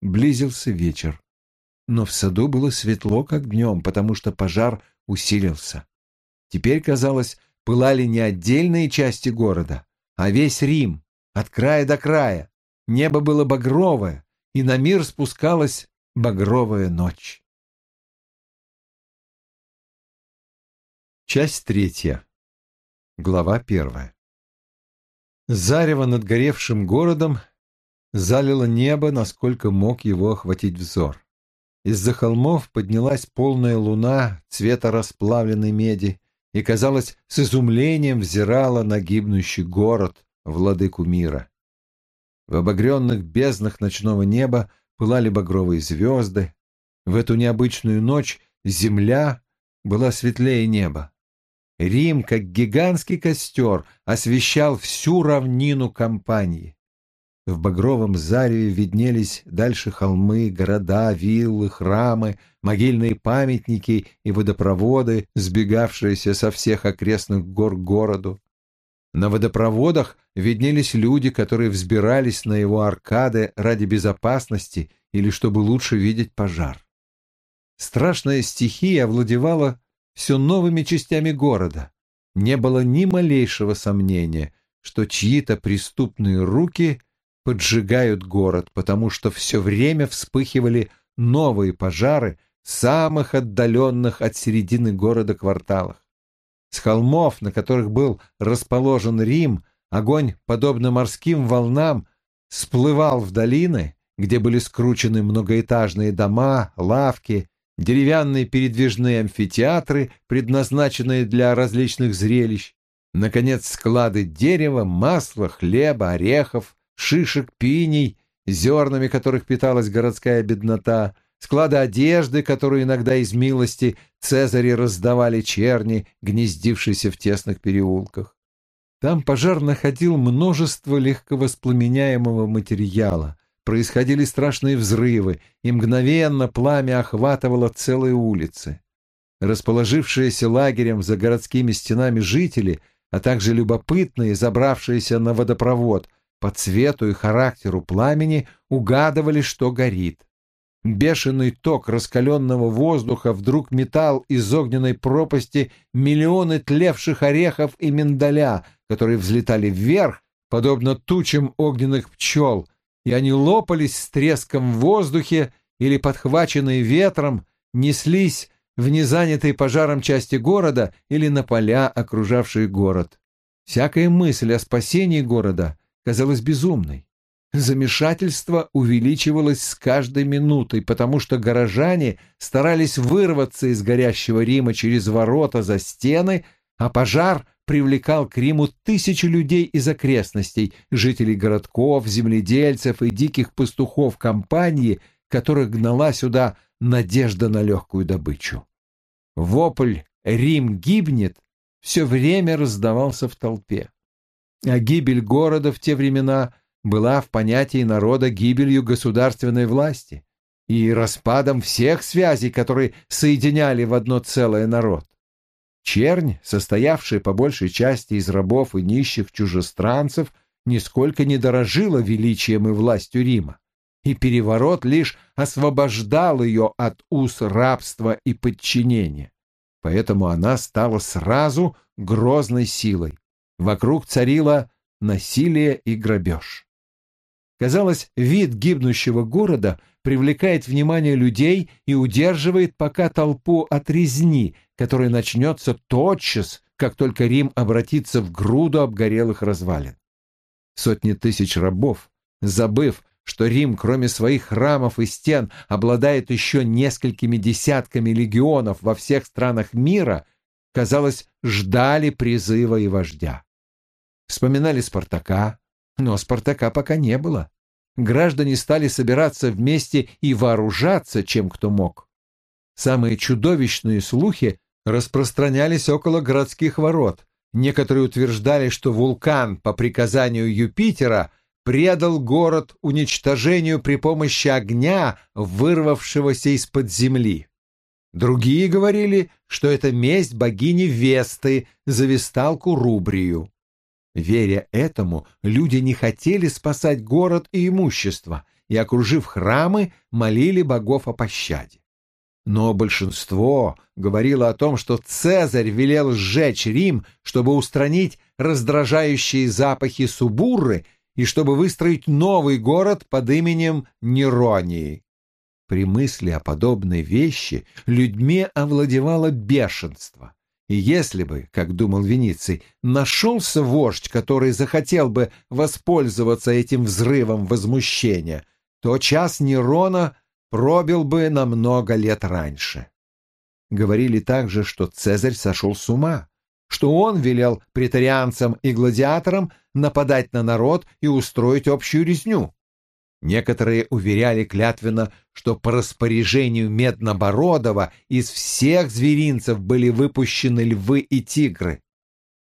близился вечер. Но в саду было светло, как днем, потому что пожар усилился. Теперь, казалось, пылали не отдельные части города, а весь Рим, от края до края. Небо было багровое, и на мир спускалась багровая ночь. Часть третья. Глава первая. Зарево над горевшим городом залило небо, насколько мог его охватить взор. Из-за холмов поднялась полная луна цвета расплавленной меди и, казалось, с изумлением взирала на гибнущий город, владыку мира. В обогренных безднах ночного неба пылали багровые звезды. В эту необычную ночь земля была светлее неба. Рим, как гигантский костер, освещал всю равнину компании. В багровом зареве виднелись дальше холмы, города, виллы, храмы, могильные памятники и водопроводы, сбегавшиеся со всех окрестных гор к городу. На водопроводах виднелись люди, которые взбирались на его аркады ради безопасности или чтобы лучше видеть пожар. Страшная стихия овладевала все новыми частями города. Не было ни малейшего сомнения, что чьи-то преступные руки поджигают город, потому что все время вспыхивали новые пожары самых отдаленных от середины города кварталах. С холмов, на которых был расположен Рим, огонь, подобно морским волнам, сплывал в долины, где были скручены многоэтажные дома, лавки, деревянные передвижные амфитеатры, предназначенные для различных зрелищ, наконец, склады дерева, масла, хлеба, орехов, шишек, пиней, зернами которых питалась городская беднота, склады одежды, которую иногда из милости Цезари раздавали черни, гнездившиеся в тесных переулках. Там пожар находил множество легковоспламеняемого материала, происходили страшные взрывы, и мгновенно пламя охватывало целые улицы. Расположившиеся лагерем за городскими стенами жители, а также любопытные, забравшиеся на водопровод, по цвету и характеру пламени угадывали, что горит. Бешеный ток раскаленного воздуха вдруг метал из огненной пропасти миллионы тлевших орехов и миндаля, которые взлетали вверх, подобно тучам огненных пчел, и они лопались с треском в воздухе или, подхваченные ветром, неслись в незанятой пожаром части города или на поля, окружавшие город. Всякая мысль о спасении города казалась безумной. Замешательство увеличивалось с каждой минутой, потому что горожане старались вырваться из горящего Рима через ворота за стены, а пожар привлекал к Риму тысячи людей из окрестностей, жителей городков, земледельцев и диких пастухов компании, которых гнала сюда надежда на легкую добычу. Вопль «Рим гибнет» все время раздавался в толпе. А гибель города в те времена была в понятии народа гибелью государственной власти и распадом всех связей, которые соединяли в одно целое народ. Чернь, состоявшая по большей части из рабов и нищих чужестранцев, нисколько не дорожила величием и властью Рима, и переворот лишь освобождал ее от уз рабства и подчинения. Поэтому она стала сразу грозной силой. Вокруг царило насилие и грабеж. Казалось, вид гибнущего города привлекает внимание людей и удерживает пока толпу от резни, которая начнется тотчас, как только Рим обратится в груду обгорелых развалин. Сотни тысяч рабов, забыв, что Рим, кроме своих храмов и стен, обладает еще несколькими десятками легионов во всех странах мира, казалось, ждали призыва и вождя. Вспоминали Спартака, но Спартака пока не было. Граждане стали собираться вместе и вооружаться, чем кто мог. Самые чудовищные слухи распространялись около городских ворот. Некоторые утверждали, что вулкан по приказанию Юпитера предал город уничтожению при помощи огня, вырвавшегося из-под земли. Другие говорили, что это месть богини Весты за весталку Рубрию. Веря этому, люди не хотели спасать город и имущество, и, окружив храмы, молили богов о пощаде. Но большинство говорило о том, что Цезарь велел сжечь Рим, чтобы устранить раздражающие запахи Субурры и чтобы выстроить новый город под именем Неронии. При мысли о подобной вещи людьми овладевало бешенство. И если бы, как думал Вениций, нашелся вождь, который захотел бы воспользоваться этим взрывом возмущения, то час Нерона пробил бы на много лет раньше. Говорили также, что Цезарь сошел с ума, что он велел претарианцам и гладиаторам нападать на народ и устроить общую резню. Некоторые уверяли клятвенно, что по распоряжению Меднобородова из всех зверинцев были выпущены львы и тигры.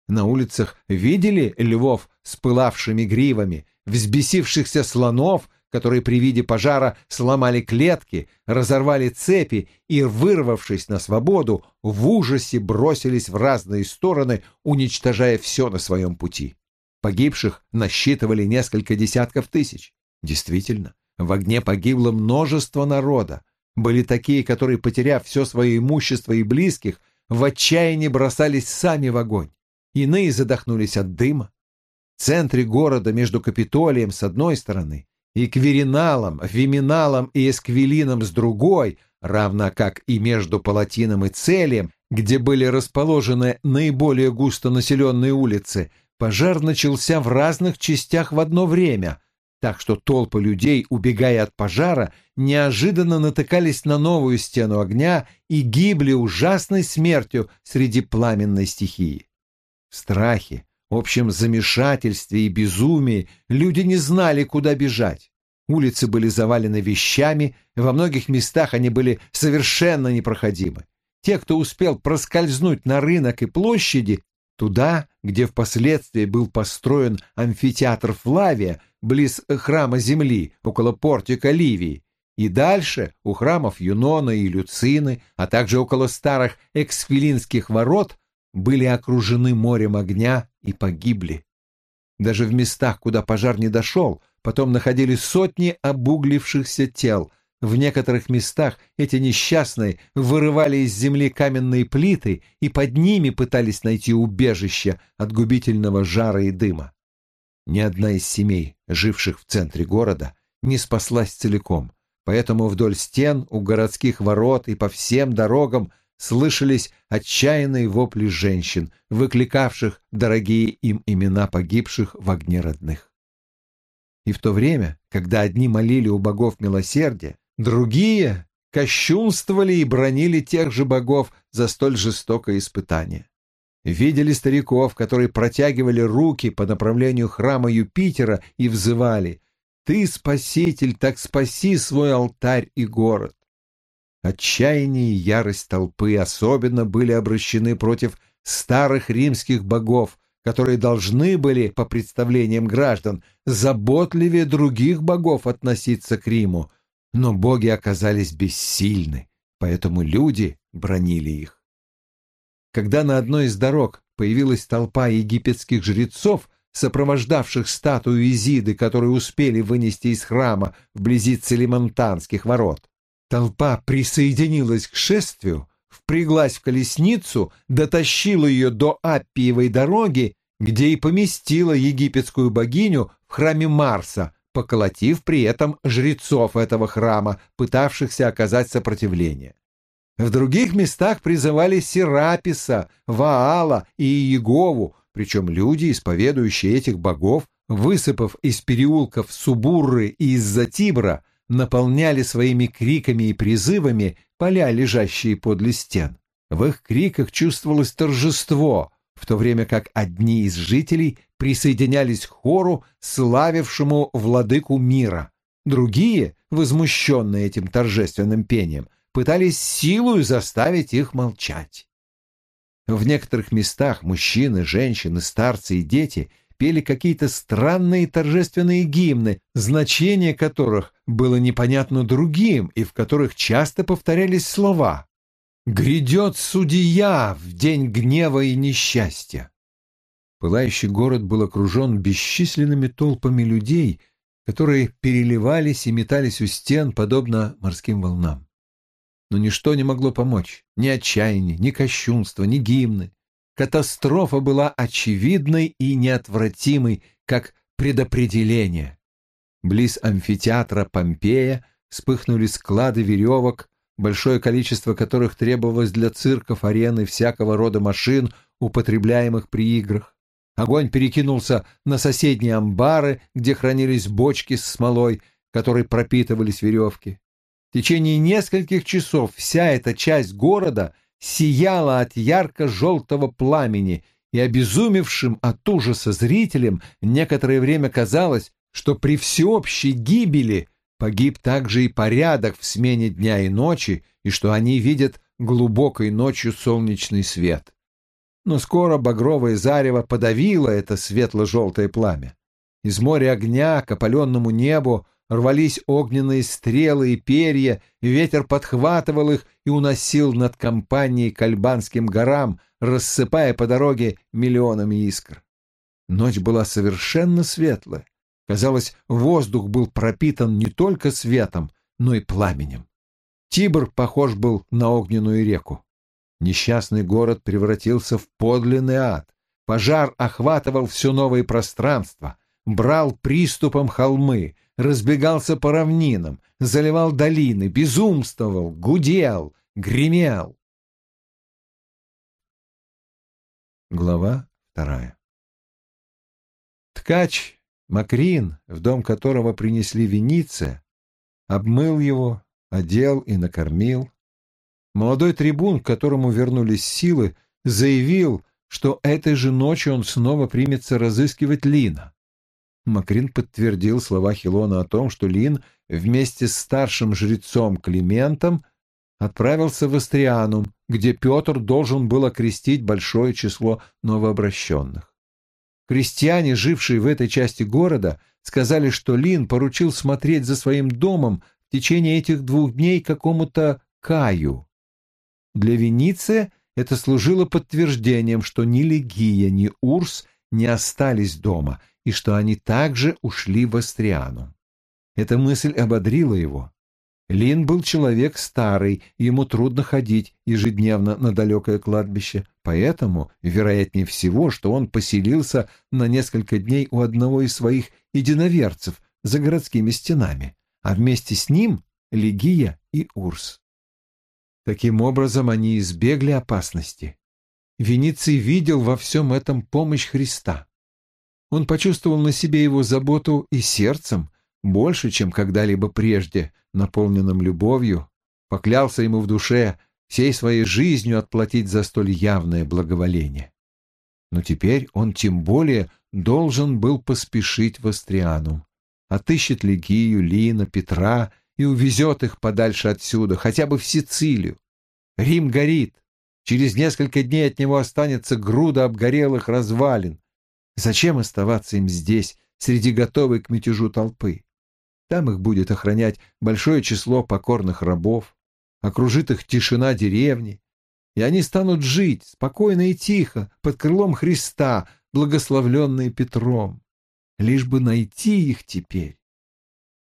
На улицах видели львов с пылавшими гривами, взбесившихся слонов, которые при виде пожара сломали клетки, разорвали цепи и, вырвавшись на свободу, в ужасе бросились в разные стороны, уничтожая все на своем пути. Погибших насчитывали несколько десятков тысяч. Действительно, в огне погибло множество народа. Были такие, которые, потеряв все свое имущество и близких, в отчаянии бросались сами в огонь. Иные задохнулись от дыма. В центре города между Капитолием с одной стороны и Квериналом, Виминалом и Эсквилином с другой, равно как и между Палатином и Целием, где были расположены наиболее густонаселенные улицы, пожар начался в разных частях в одно время, так что толпы людей, убегая от пожара, неожиданно натыкались на новую стену огня и гибли ужасной смертью среди пламенной стихии. В страхе, общем замешательстве и безумии люди не знали, куда бежать. Улицы были завалены вещами, во многих местах они были совершенно непроходимы. Те, кто успел проскользнуть на рынок и площади, туда, где впоследствии был построен амфитеатр Флавия, близ храма Земли, около портика Ливии, и дальше у храмов Юнона и Люцины, а также около старых эксфилинских ворот, были окружены морем огня и погибли. Даже в местах, куда пожар не дошел, потом находили сотни обуглившихся тел. В некоторых местах эти несчастные вырывали из земли каменные плиты и под ними пытались найти убежище от губительного жара и дыма. Ни одна из семей, живших в центре города, не спаслась целиком, поэтому вдоль стен, у городских ворот и по всем дорогам слышались отчаянные вопли женщин, выкликавших дорогие им имена погибших в огне родных. И в то время, когда одни молили у богов милосердия, другие кощунствовали и бронили тех же богов за столь жестокое испытание видели стариков, которые протягивали руки по направлению храма Юпитера и взывали «Ты, Спаситель, так спаси свой алтарь и город». Отчаяние и ярость толпы особенно были обращены против старых римских богов, которые должны были, по представлениям граждан, заботливее других богов относиться к Риму, но боги оказались бессильны, поэтому люди бронили их. Когда на одной из дорог появилась толпа египетских жрецов, сопровождавших статую Изиды, которую успели вынести из храма вблизи Целимонтанских ворот. Толпа присоединилась к шествию, впряглась в колесницу, дотащила ее до Аппиевой дороги, где и поместила египетскую богиню в храме Марса, поколотив при этом жрецов этого храма, пытавшихся оказать сопротивление. В других местах призывали Сераписа, Ваала и Иегову, причем люди, исповедующие этих богов, высыпав из переулков Субурры и из-за Тибра, наполняли своими криками и призывами поля, лежащие подле стен. В их криках чувствовалось торжество, в то время как одни из жителей присоединялись к хору, славившему владыку мира. Другие, возмущенные этим торжественным пением, пытались силою заставить их молчать. В некоторых местах мужчины, женщины, старцы и дети пели какие-то странные торжественные гимны, значение которых было непонятно другим и в которых часто повторялись слова «Грядет судья в день гнева и несчастья». Пылающий город был окружен бесчисленными толпами людей, которые переливались и метались у стен, подобно морским волнам. Но ничто не могло помочь, ни отчаяние, ни кощунство, ни гимны. Катастрофа была очевидной и неотвратимой, как предопределение. Близ амфитеатра Помпея вспыхнули склады веревок, большое количество которых требовалось для цирков, арены, всякого рода машин, употребляемых при играх. Огонь перекинулся на соседние амбары, где хранились бочки с смолой, которой пропитывались веревки. В течение нескольких часов вся эта часть города сияла от ярко-желтого пламени, и обезумевшим от ужаса зрителям некоторое время казалось, что при всеобщей гибели погиб также и порядок в смене дня и ночи, и что они видят глубокой ночью солнечный свет. Но скоро багровое зарево подавило это светло-желтое пламя. Из моря огня к опаленному небу рвались огненные стрелы и перья, и ветер подхватывал их и уносил над компанией к Альбанским горам, рассыпая по дороге миллионами искр. Ночь была совершенно светлая. Казалось, воздух был пропитан не только светом, но и пламенем. Тибр похож был на огненную реку. Несчастный город превратился в подлинный ад. Пожар охватывал все новое пространство, брал приступом холмы, разбегался по равнинам, заливал долины, безумствовал, гудел, гремел. Глава вторая Ткач Макрин, в дом которого принесли Вениция, обмыл его, одел и накормил. Молодой трибун, к которому вернулись силы, заявил, что этой же ночью он снова примется разыскивать Лина. Макрин подтвердил слова Хилона о том, что Лин вместе с старшим жрецом Климентом отправился в Астрианум, где Петр должен был окрестить большое число новообращенных. Крестьяне, жившие в этой части города, сказали, что Лин поручил смотреть за своим домом в течение этих двух дней какому-то Каю. Для Вениция это служило подтверждением, что ни Легия, ни Урс не остались дома, и что они также ушли в Астриану. Эта мысль ободрила его. Лин был человек старый, ему трудно ходить ежедневно на далекое кладбище, поэтому, вероятнее всего, что он поселился на несколько дней у одного из своих единоверцев за городскими стенами, а вместе с ним Легия и Урс. Таким образом, они избегли опасности. Вениций видел во всем этом помощь Христа. Он почувствовал на себе его заботу и сердцем, больше, чем когда-либо прежде, наполненным любовью, поклялся ему в душе всей своей жизнью отплатить за столь явное благоволение. Но теперь он тем более должен был поспешить в Астриану. Отыщет Легию, Лина, Петра и увезет их подальше отсюда, хотя бы в Сицилию. Рим горит. Через несколько дней от него останется груда обгорелых развалин. Зачем оставаться им здесь, среди готовой к мятежу толпы? Там их будет охранять большое число покорных рабов, окружит их тишина деревни, и они станут жить спокойно и тихо под крылом Христа, благословленные Петром, лишь бы найти их теперь.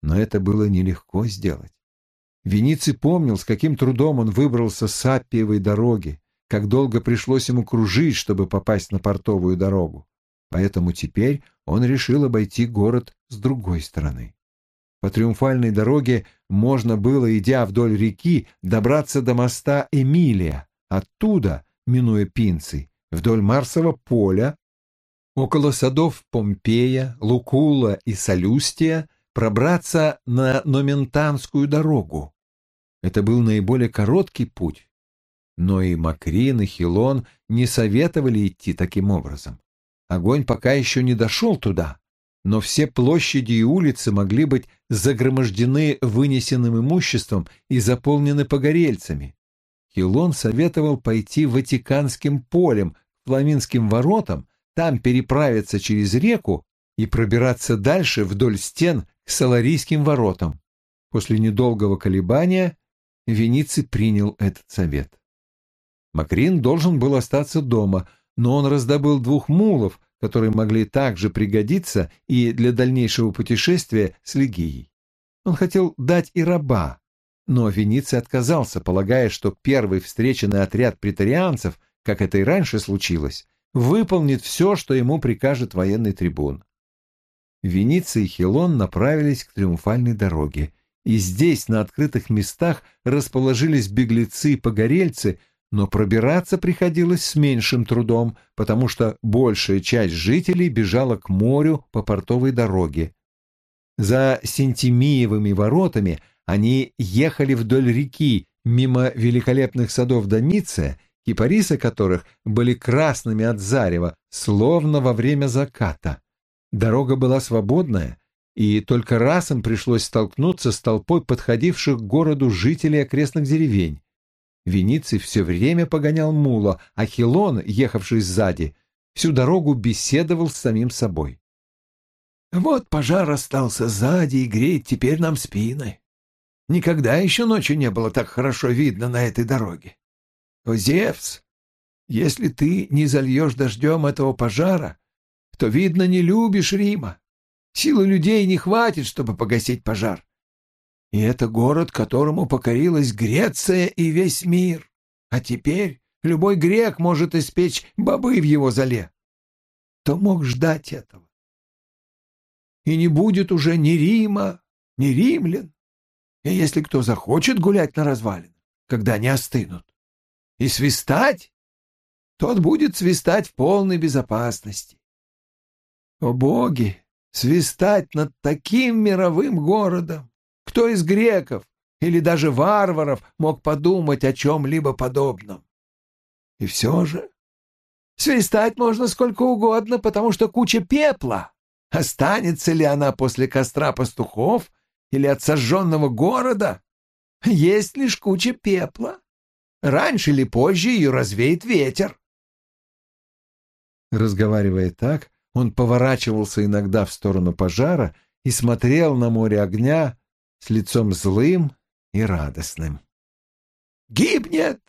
Но это было нелегко сделать. Вениций помнил, с каким трудом он выбрался с Аппиевой дороги, как долго пришлось ему кружить, чтобы попасть на портовую дорогу. Поэтому теперь он решил обойти город с другой стороны. По триумфальной дороге можно было, идя вдоль реки, добраться до моста Эмилия, оттуда, минуя Пинцы, вдоль Марсового поля, около садов Помпея, Лукула и Салюстия, пробраться на Номентанскую дорогу. Это был наиболее короткий путь, но и Макрин, и Хилон не советовали идти таким образом. Огонь пока еще не дошел туда, но все площади и улицы могли быть загромождены вынесенным имуществом и заполнены погорельцами. Хилон советовал пойти Ватиканским полем, Фламинским воротам, там переправиться через реку и пробираться дальше вдоль стен к Саларийским воротам. После недолгого колебания Вениций принял этот совет. Макрин должен был остаться дома, но он раздобыл двух мулов, которые могли также пригодиться и для дальнейшего путешествия с Легией. Он хотел дать и раба, но Вениций отказался, полагая, что первый встреченный отряд претарианцев, как это и раньше случилось, выполнит все, что ему прикажет военный трибун. Вениций и Хилон направились к триумфальной дороге, и здесь, на открытых местах, расположились беглецы и погорельцы, но пробираться приходилось с меньшим трудом, потому что большая часть жителей бежала к морю по портовой дороге. За Сентимиевыми воротами они ехали вдоль реки, мимо великолепных садов Домиция, кипарисы которых были красными от зарева, словно во время заката. Дорога была свободная, и только раз им пришлось столкнуться с толпой подходивших к городу жителей окрестных деревень. Вениций все время погонял мула, а Хилон, ехавший сзади, всю дорогу беседовал с самим собой. «Вот пожар остался сзади и греет теперь нам спины. Никогда еще ночью не было так хорошо видно на этой дороге. О, Зевс, если ты не зальешь дождем этого пожара, то, видно, не любишь Рима. Силы людей не хватит, чтобы погасить пожар. И это город, которому покорилась Греция и весь мир. А теперь любой грек может испечь бобы в его зале. Кто мог ждать этого? И не будет уже ни Рима, ни римлян. И если кто захочет гулять на развалинах, когда они остынут, и свистать, тот будет свистать в полной безопасности. О боги, свистать над таким мировым городом! Кто из греков или даже варваров мог подумать о чем-либо подобном? И все же свистать можно сколько угодно, потому что куча пепла. Останется ли она после костра пастухов или от сожженного города? Есть лишь куча пепла. Раньше или позже ее развеет ветер. Разговаривая так, он поворачивался иногда в сторону пожара и смотрел на море огня с лицом злым и радостным. «Гибнет!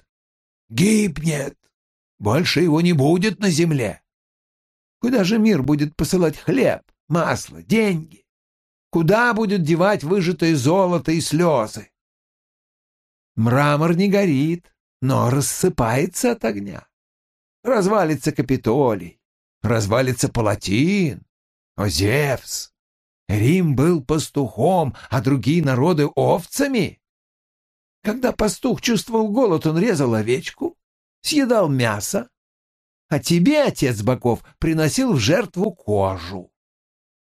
Гибнет! Больше его не будет на земле! Куда же мир будет посылать хлеб, масло, деньги? Куда будет девать выжатое золото и слезы? Мрамор не горит, но рассыпается от огня. Развалится Капитолий, развалится Палатин. О, Зевс! Рим был пастухом, а другие народы — овцами. Когда пастух чувствовал голод, он резал овечку, съедал мясо, а тебе, отец богов, приносил в жертву кожу.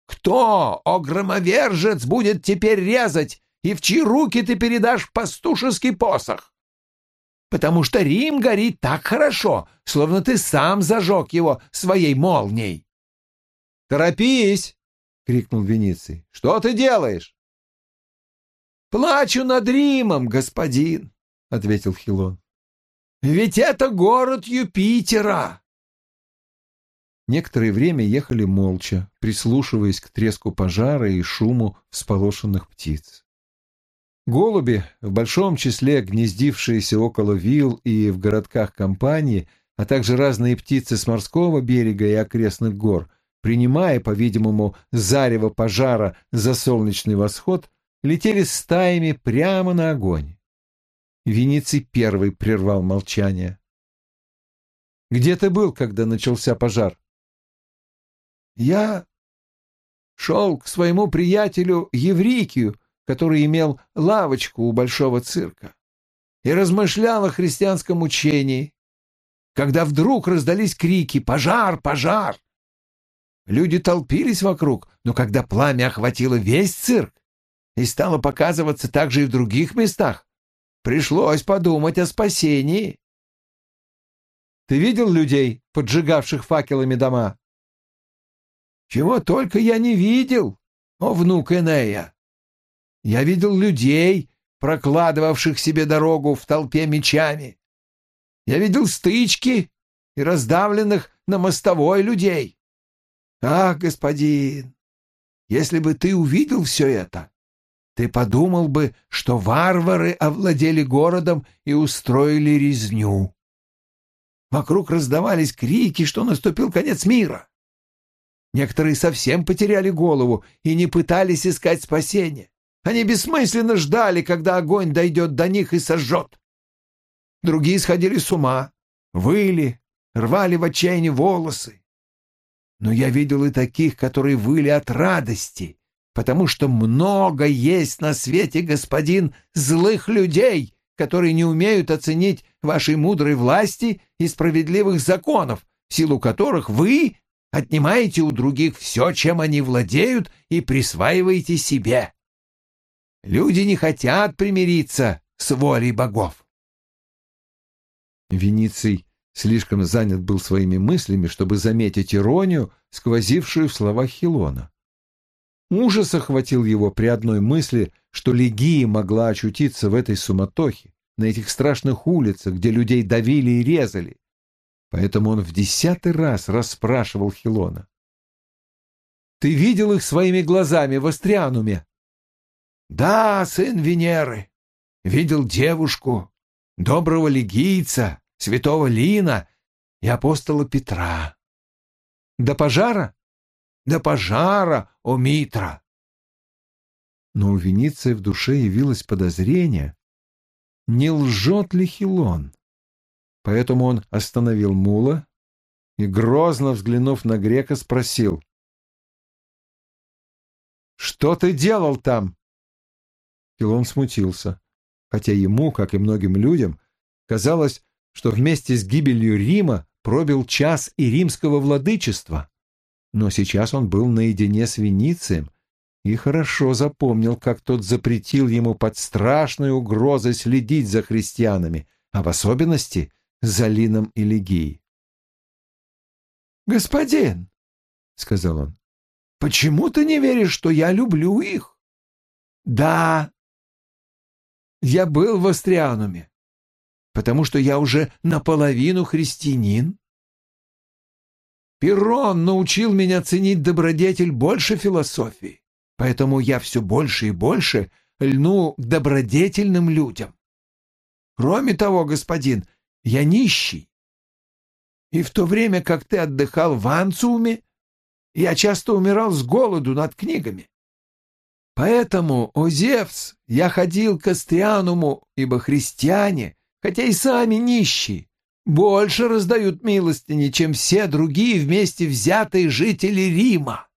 Кто, о громовержец, будет теперь резать, и в чьи руки ты передашь пастушеский посох? потому что Рим горит так хорошо, словно ты сам зажег его своей молнией. «Торопись!» — крикнул Вениций. «Что ты делаешь?» «Плачу над Римом, господин», — ответил Хилон. «Ведь это город Юпитера!» Некоторое время ехали молча, прислушиваясь к треску пожара и шуму всполошенных птиц. Голуби, в большом числе гнездившиеся около вилл и в городках компании, а также разные птицы с морского берега и окрестных гор, принимая, по-видимому, зарево пожара за солнечный восход, летели стаями прямо на огонь. Вениций первый прервал молчание. «Где ты был, когда начался пожар?» «Я шел к своему приятелю Еврикию, который имел лавочку у большого цирка, и размышлял о христианском учении, когда вдруг раздались крики «Пожар! Пожар!». Люди толпились вокруг, но когда пламя охватило весь цирк и стало показываться также и в других местах, пришлось подумать о спасении. Ты видел людей, поджигавших факелами дома? Чего только я не видел, о внук Энея. Я видел людей, прокладывавших себе дорогу в толпе мечами. Я видел стычки и раздавленных на мостовой людей. Ах, господин, если бы ты увидел все это, ты подумал бы, что варвары овладели городом и устроили резню. Вокруг раздавались крики, что наступил конец мира. Некоторые совсем потеряли голову и не пытались искать спасения. Они бессмысленно ждали, когда огонь дойдет до них и сожжет. Другие сходили с ума, выли, рвали в отчаянии волосы. Но я видел и таких, которые выли от радости, потому что много есть на свете, господин, злых людей, которые не умеют оценить вашей мудрой власти и справедливых законов, в силу которых вы отнимаете у других все, чем они владеют, и присваиваете себе. Люди не хотят примириться с волей богов. Вениций слишком занят был своими мыслями, чтобы заметить иронию, сквозившую в словах Хилона. Ужас охватил его при одной мысли, что Легия могла очутиться в этой суматохе, на этих страшных улицах, где людей давили и резали. Поэтому он в десятый раз расспрашивал Хилона. «Ты видел их своими глазами в Астриануме?» «Да, сын Венеры. Видел девушку, доброго легийца, святого Лина и апостола Петра. До пожара? До пожара, о Митра. Но у Вениции в душе явилось подозрение, не лжет ли Хилон. Поэтому он остановил мула и, грозно взглянув на грека, спросил. «Что ты делал там?» Хилон смутился, хотя ему, как и многим людям, казалось, что вместе с гибелью Рима пробил час и римского владычества. Но сейчас он был наедине с Веницием и хорошо запомнил, как тот запретил ему под страшной угрозой следить за христианами, а в особенности за Лином и Легией. «Господин», — сказал он, — «почему ты не веришь, что я люблю их?» «Да, я был в Астриануме, потому что я уже наполовину христианин. Перрон научил меня ценить добродетель больше философии, поэтому я все больше и больше льну к добродетельным людям. Кроме того, господин, я нищий. И в то время, как ты отдыхал в Анциуме, я часто умирал с голоду над книгами. Поэтому, о Зевс, я ходил к Астриануму, ибо христиане хотя и сами нищие, больше раздают милостыни, чем все другие вместе взятые жители Рима.